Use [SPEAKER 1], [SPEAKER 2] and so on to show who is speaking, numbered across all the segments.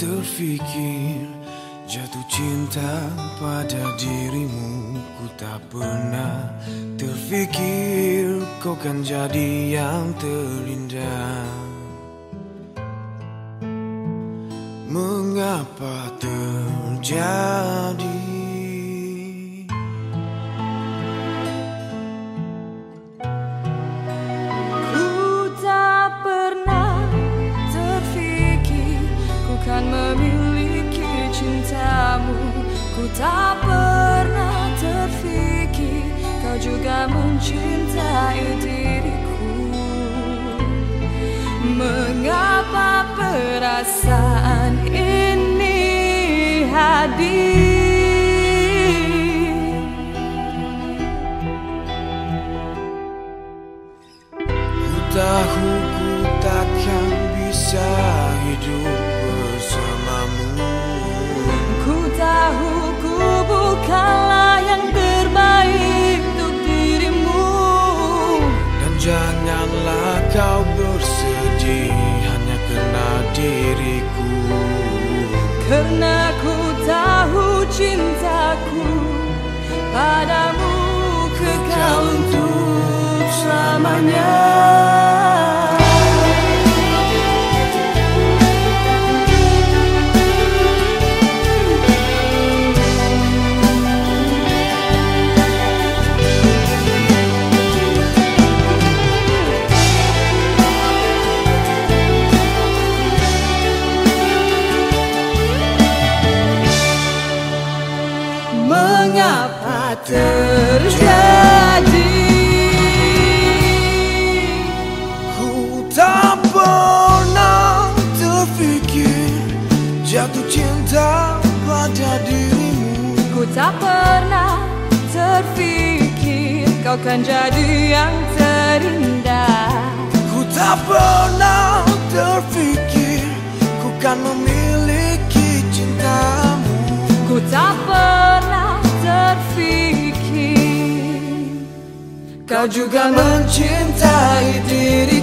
[SPEAKER 1] terfikir Jatuh cinta pada dirimu. Ku tak pernah terfikir Kau kan jadi yang terindah. Mengapa terjadi
[SPEAKER 2] tak pernah terfikir Kau juga mencintai diriku. Mengapa perasaan ini hadir?
[SPEAKER 1] Ku tahu ku takkan bisa hidup
[SPEAKER 2] Mengapa terjadi
[SPEAKER 1] tak pernah terfikir
[SPEAKER 2] kau kan jadi yang terindah.
[SPEAKER 1] Ku tak pernah terfikir ku kan memiliki cintamu.
[SPEAKER 2] Ku tak pernah terfikir
[SPEAKER 1] Kau juga mencintai diriku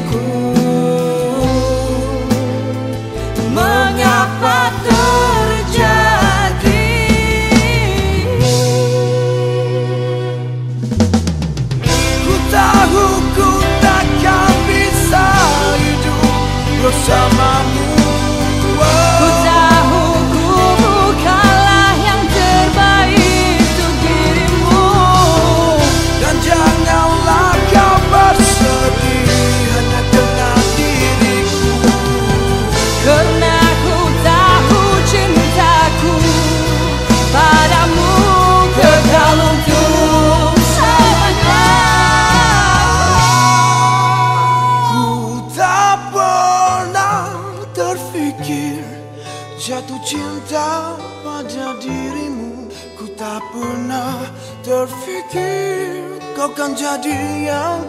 [SPEAKER 1] cinta pada dirimu Ku tak pernah terfikir kau kan jadi yang